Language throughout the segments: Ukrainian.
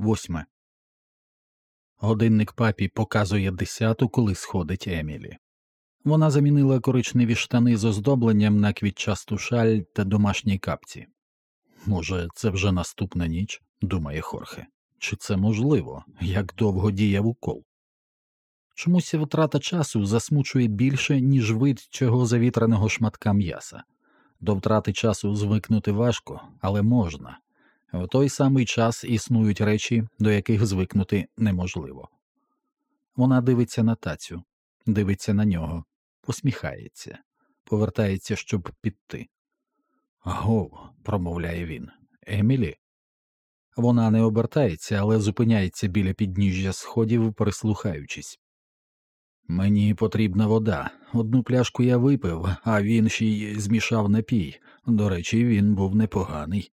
Восьме. Годинник папі показує десяту, коли сходить Емілі. Вона замінила коричневі штани з оздобленням на квітчасту шаль та домашні капці. Може, це вже наступна ніч, думає Хорхе. Чи це можливо, як довго діяв укол? Чомусь втрата часу засмучує більше, ніж вид цього завітреного шматка м'яса. До втрати часу звикнути важко, але можна. В той самий час існують речі, до яких звикнути неможливо. Вона дивиться на тацю, дивиться на нього, посміхається, повертається, щоб піти. Гов, промовляє він. Емілі. Вона не обертається, але зупиняється біля підніжжя сходів, прислухаючись. Мені потрібна вода. Одну пляшку я випив, а він ще й змішав напій. До речі, він був непоганий.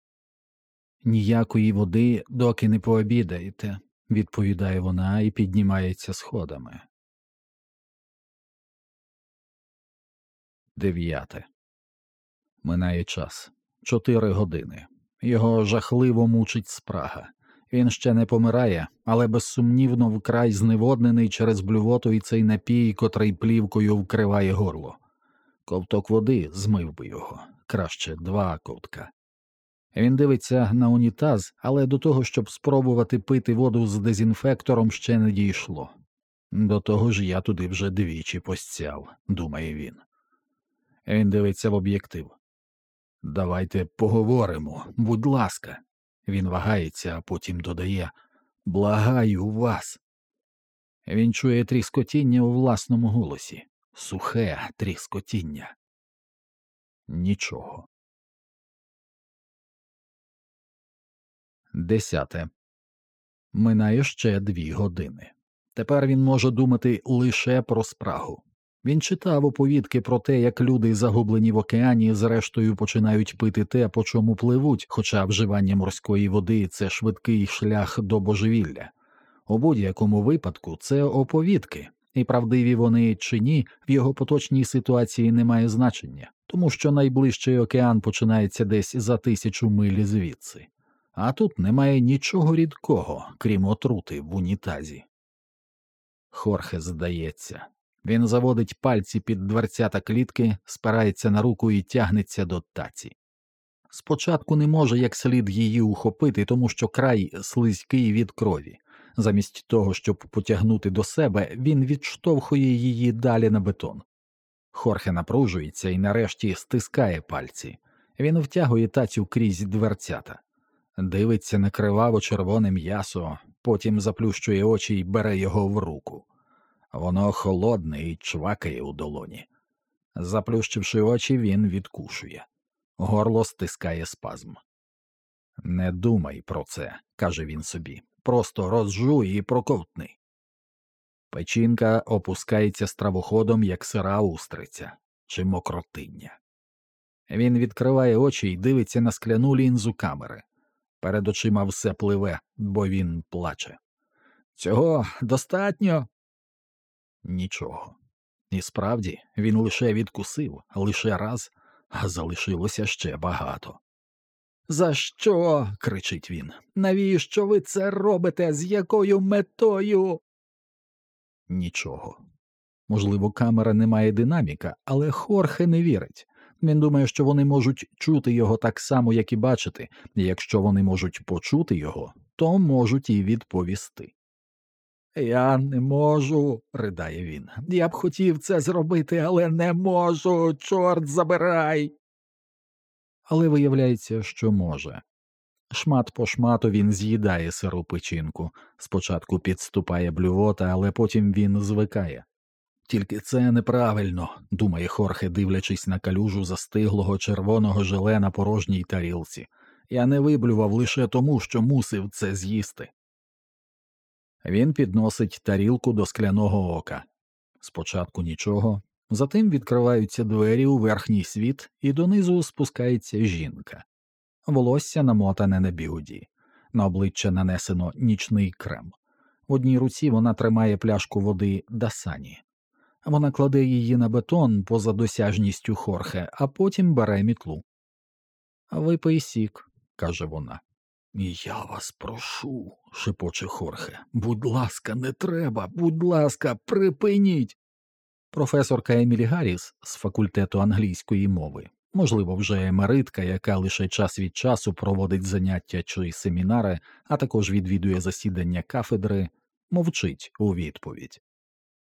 Ніякої води, доки не пообідаєте, відповідає вона і піднімається сходами. Дев'яте. Минає час. Чотири години. Його жахливо мучить спрага. Він ще не помирає, але безсумнівно вкрай зневоднений через блювоту і цей напій, котрий плівкою вкриває горло. Ковток води змив би його, краще два ковтка. Він дивиться на унітаз, але до того, щоб спробувати пити воду з дезінфектором, ще не дійшло. До того ж я туди вже двічі постяв, думає він. Він дивиться в об'єктив. Давайте поговоримо, будь ласка. Він вагається, а потім додає Благаю вас. Він чує тріскотіння у власному голосі, сухе тріскотіння. Нічого. Десяте. Минає ще дві години. Тепер він може думати лише про спрагу. Він читав оповідки про те, як люди, загублені в океані, зрештою починають пити те, по чому пливуть, хоча вживання морської води це швидкий шлях до божевілля. У будь-якому випадку це оповідки, і правдиві вони чи ні, в його поточній ситуації немає значення, тому що найближчий океан починається десь за тисячу миль звідси, а тут немає нічого рідкого, крім отрути в унітазі. Хорхе здається. Він заводить пальці під дверцята клітки, спирається на руку і тягнеться до таці. Спочатку не може як слід її ухопити, тому що край слизький від крові. Замість того, щоб потягнути до себе, він відштовхує її далі на бетон. Хорхе напружується і нарешті стискає пальці. Він втягує тацю крізь дверцята, дивиться на криваво червоне м'ясо, потім заплющує очі і бере його в руку. Воно холодне і чвакає у долоні. Заплющивши очі, він відкушує. Горло стискає спазм. Не думай про це, каже він собі. Просто розжуй і проковтни. Печінка опускається стравоходом, як сира устриця чи мокротиння. Він відкриває очі і дивиться на скляну лінзу камери. Перед очима все пливе, бо він плаче. Цього достатньо, Нічого. І справді він лише відкусив, лише раз, а залишилося ще багато. За що? кричить він. Навіщо ви це робите? З якою метою? Нічого. Можливо, камера не має динаміка, але Хорхе не вірить. Він думає, що вони можуть чути його так само, як і бачити, і якщо вони можуть почути його, то можуть і відповісти. Я не можу, ридає він. Я б хотів це зробити, але не можу. Чорт забирай. Але виявляється, що може. Шмат по шмату він з'їдає сиру печінку, спочатку підступає блювота, але потім він звикає. Тільки це неправильно, думає Хорхе, дивлячись на калюжу застиглого червоного желе на порожній тарілці. Я не виблював лише тому, що мусив це з'їсти. Він підносить тарілку до скляного ока. Спочатку нічого, затим відкриваються двері у верхній світ, і донизу спускається жінка. Волосся намотане на бігуді, на обличчя нанесено нічний крем. В одній руці вона тримає пляшку води Дасані. Вона кладе її на бетон поза досяжністю хорхе, а потім бере мітлу. Випий сік, каже вона. Я вас прошу, шепоче Хорхе. Будь ласка, не треба, будь ласка, припиніть. Професорка Емілі Гарріс з факультету англійської мови, можливо, вже емеритка, яка лише час від часу проводить заняття чи семінари, а також відвідує засідання кафедри, мовчить у відповідь.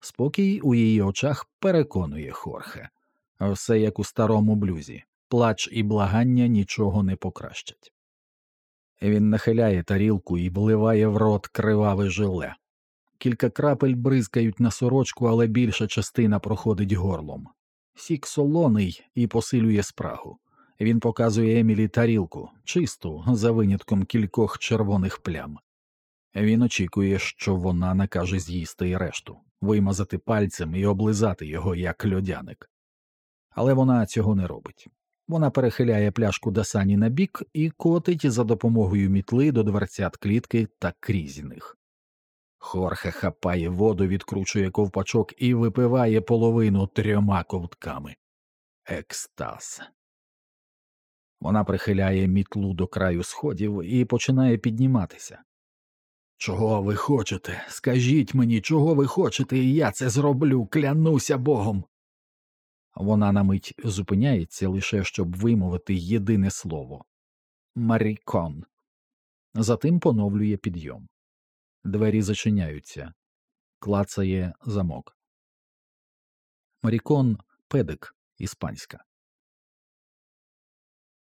Спокій у її очах переконує Хорхе все як у старому блюзі, плач і благання нічого не покращать. Він нахиляє тарілку і вливає в рот криваве жиле. Кілька крапель бризкають на сорочку, але більша частина проходить горлом. Сік солоний і посилює спрагу. Він показує Емілі тарілку, чисту, за винятком кількох червоних плям. Він очікує, що вона накаже з'їсти й решту, вимазати пальцем і облизати його як льодяник. Але вона цього не робить. Вона перехиляє пляшку Дасані на бік і котить за допомогою мітли до дверцят клітки та крізь них. Хорхе хапає воду, відкручує ковпачок і випиває половину трьома ковтками. Екстаз. Вона прихиляє мітлу до краю сходів і починає підніматися. Чого ви хочете? Скажіть мені, чого ви хочете, і я це зроблю, клянуся богом. Вона на мить зупиняється лише щоб вимовити єдине слово Марікон. Затим поновлює підйом. Двері зачиняються, клацає замок. Марікон педик іспанська.